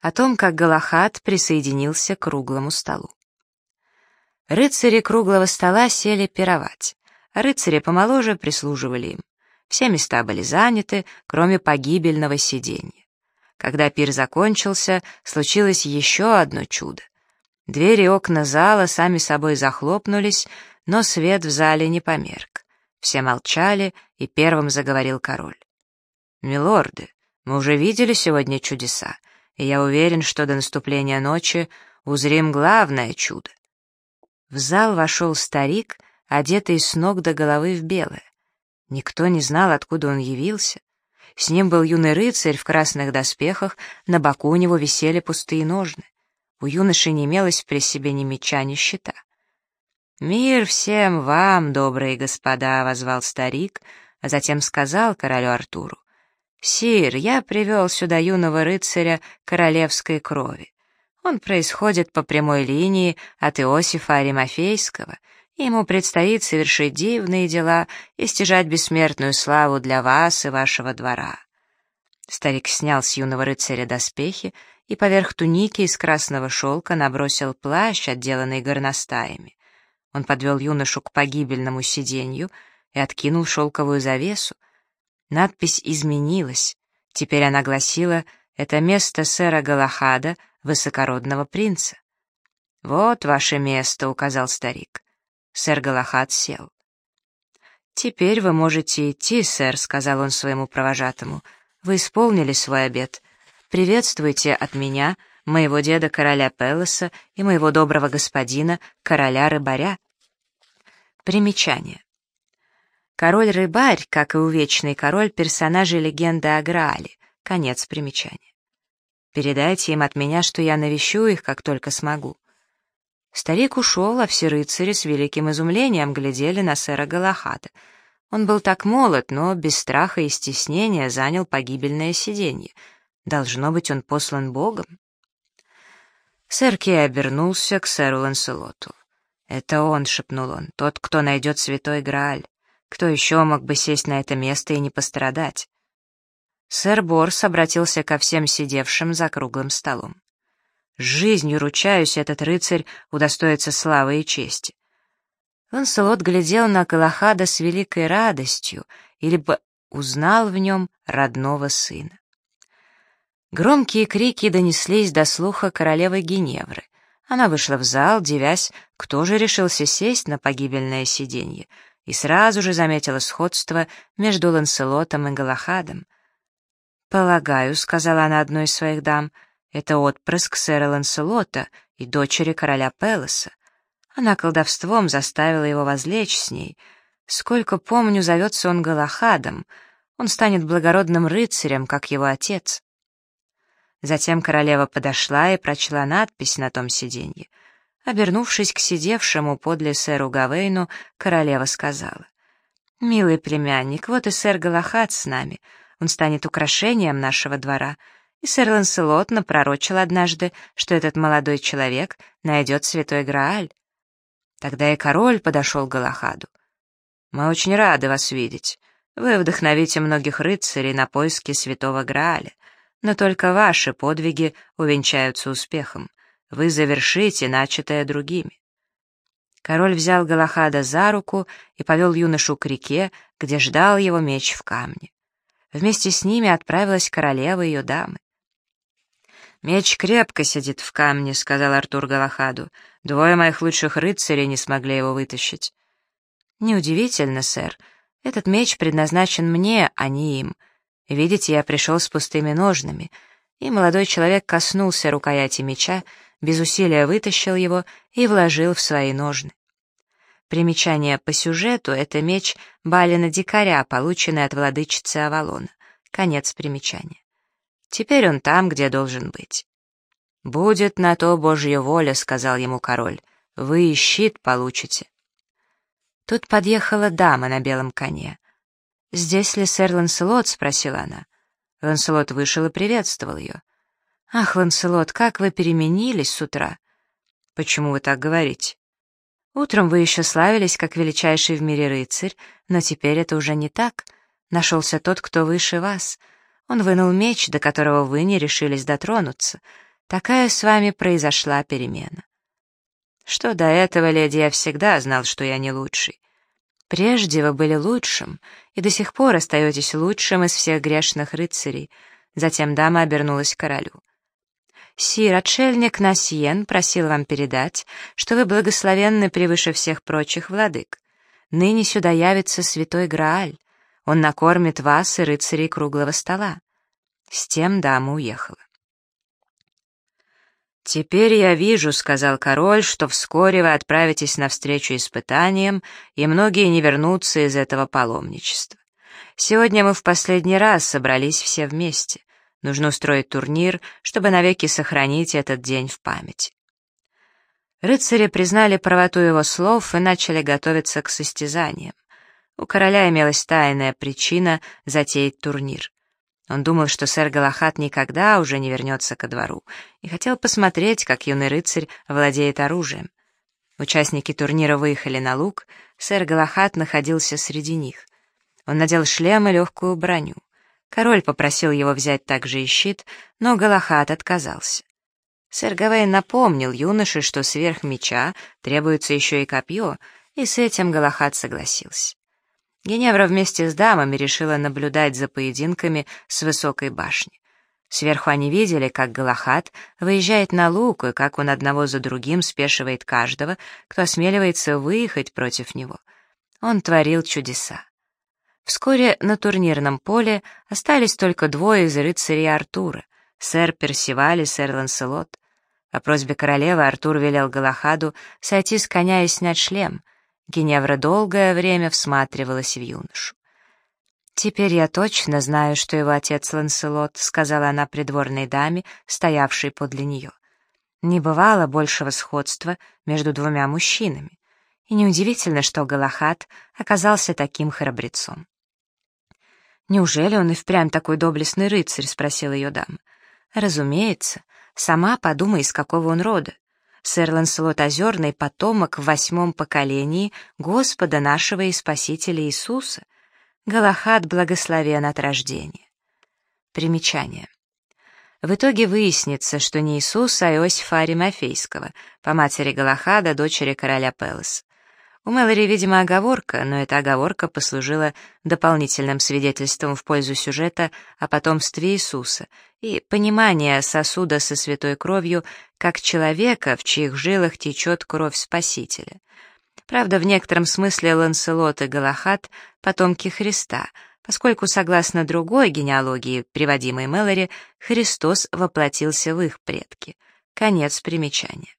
о том, как Галахад присоединился к круглому столу. Рыцари круглого стола сели пировать. Рыцари помоложе прислуживали им. Все места были заняты, кроме погибельного сиденья. Когда пир закончился, случилось еще одно чудо. Двери и окна зала сами собой захлопнулись, но свет в зале не померк. Все молчали, и первым заговорил король. «Милорды, мы уже видели сегодня чудеса, и я уверен, что до наступления ночи узрим главное чудо. В зал вошел старик, одетый с ног до головы в белое. Никто не знал, откуда он явился. С ним был юный рыцарь в красных доспехах, на боку у него висели пустые ножны. У юноши не имелось при себе ни меча, ни щита. «Мир всем вам, добрые господа!» — возвал старик, а затем сказал королю Артуру. «Сир, я привел сюда юного рыцаря королевской крови. Он происходит по прямой линии от Иосифа Аримофейского, и ему предстоит совершить дивные дела и стяжать бессмертную славу для вас и вашего двора». Старик снял с юного рыцаря доспехи и поверх туники из красного шелка набросил плащ, отделанный горностаями. Он подвел юношу к погибельному сиденью и откинул шелковую завесу, Надпись изменилась. Теперь она гласила «Это место сэра Галахада, высокородного принца». «Вот ваше место», — указал старик. Сэр Галахад сел. «Теперь вы можете идти, сэр», — сказал он своему провожатому. «Вы исполнили свой обет. Приветствуйте от меня моего деда короля Пелоса и моего доброго господина короля Рыбаря». Примечание. Король-рыбарь, как и увечный король, персонажи легенды о Граале. Конец примечания. Передайте им от меня, что я навещу их, как только смогу. Старик ушел, а все рыцари с великим изумлением глядели на сэра Галахада. Он был так молод, но без страха и стеснения занял погибельное сиденье. Должно быть, он послан Богом. Сэр Кей обернулся к сэру Ланселоту. «Это он», — шепнул он, — «тот, кто найдет святой Грааль». Кто еще мог бы сесть на это место и не пострадать? Сэр Борс обратился ко всем сидевшим за круглым столом. «Жизнью ручаюсь, этот рыцарь удостоится славы и чести». Ланселот глядел на Галахада с великой радостью, или бы узнал в нем родного сына. Громкие крики донеслись до слуха королевы Геневры. Она вышла в зал, девясь, кто же решился сесть на погибельное сиденье — и сразу же заметила сходство между Ланселотом и Галахадом. «Полагаю», — сказала она одной из своих дам, — «это отпрыск сэра Ланселота и дочери короля Пелоса. Она колдовством заставила его возлечь с ней. Сколько помню, зовется он Галахадом. Он станет благородным рыцарем, как его отец». Затем королева подошла и прочла надпись на том сиденье — Обернувшись к сидевшему подле сэру Гавейну, королева сказала. «Милый племянник, вот и сэр Галахад с нами. Он станет украшением нашего двора». И сэр Ланселот напророчил однажды, что этот молодой человек найдет святой Грааль. Тогда и король подошел к Галахаду. «Мы очень рады вас видеть. Вы вдохновите многих рыцарей на поиски святого Грааля, но только ваши подвиги увенчаются успехом. Вы завершите начатое другими». Король взял Галахада за руку и повел юношу к реке, где ждал его меч в камне. Вместе с ними отправилась королева и ее дамы. «Меч крепко сидит в камне», — сказал Артур Галахаду. «Двое моих лучших рыцарей не смогли его вытащить». «Неудивительно, сэр. Этот меч предназначен мне, а не им. Видите, я пришел с пустыми ножнами». И молодой человек коснулся рукояти меча, без усилия вытащил его и вложил в свои ножны. Примечание по сюжету — это меч Балина-дикаря, полученный от владычицы Авалона. Конец примечания. Теперь он там, где должен быть. «Будет на то Божья воля», — сказал ему король. «Вы и щит получите». Тут подъехала дама на белом коне. «Здесь ли сэр Ланселот?» — спросила она. Ланселот вышел и приветствовал ее. «Ах, Ланселот, как вы переменились с утра!» «Почему вы так говорите?» «Утром вы еще славились, как величайший в мире рыцарь, но теперь это уже не так. Нашелся тот, кто выше вас. Он вынул меч, до которого вы не решились дотронуться. Такая с вами произошла перемена. Что до этого, леди, я всегда знал, что я не лучший. Прежде вы были лучшим, и до сих пор остаетесь лучшим из всех грешных рыцарей. Затем дама обернулась к королю. Сир, отшельник Насьен просил вам передать, что вы благословенны превыше всех прочих владык. Ныне сюда явится святой Грааль. Он накормит вас и рыцарей круглого стола. С тем дама уехала. «Теперь я вижу», — сказал король, — «что вскоре вы отправитесь навстречу испытаниям, и многие не вернутся из этого паломничества. Сегодня мы в последний раз собрались все вместе. Нужно устроить турнир, чтобы навеки сохранить этот день в памяти». Рыцари признали правоту его слов и начали готовиться к состязаниям. У короля имелась тайная причина затеять турнир. Он думал, что сэр Галахат никогда уже не вернется ко двору, и хотел посмотреть, как юный рыцарь владеет оружием. Участники турнира выехали на луг, сэр Галахат находился среди них. Он надел шлем и легкую броню. Король попросил его взять также и щит, но Галахат отказался. Сэр Гавейн напомнил юноше, что сверх меча требуется еще и копье, и с этим Галахат согласился. Геневра вместе с дамами решила наблюдать за поединками с высокой башни. Сверху они видели, как Галахат выезжает на луг, и как он одного за другим спешивает каждого, кто осмеливается выехать против него. Он творил чудеса. Вскоре на турнирном поле остались только двое из рыцарей Артура — сэр Персиваль и сэр Ланселот. По просьбе королевы Артур велел Галахаду сойти с коня и снять шлем — Геневра долгое время всматривалась в юношу. «Теперь я точно знаю, что его отец Ланселот», — сказала она придворной даме, стоявшей подле нее. Не бывало большего сходства между двумя мужчинами, и неудивительно, что Галахат оказался таким храбрецом. «Неужели он и впрямь такой доблестный рыцарь?» — спросила ее дама. «Разумеется. Сама подумай, из какого он рода. Сэр Ланселот Озерный — потомок в восьмом поколении Господа нашего и Спасителя Иисуса. Галахад благословен от рождения. Примечание. В итоге выяснится, что не Иисус, а Иосифа Аримафейского, по матери Галахада, дочери короля Пелоса. У Мэлори, видимо, оговорка, но эта оговорка послужила дополнительным свидетельством в пользу сюжета о потомстве Иисуса и понимания сосуда со святой кровью как человека, в чьих жилах течет кровь Спасителя. Правда, в некотором смысле Ланселот и Галахат — потомки Христа, поскольку, согласно другой генеалогии, приводимой Мэлори, Христос воплотился в их предки. Конец примечания.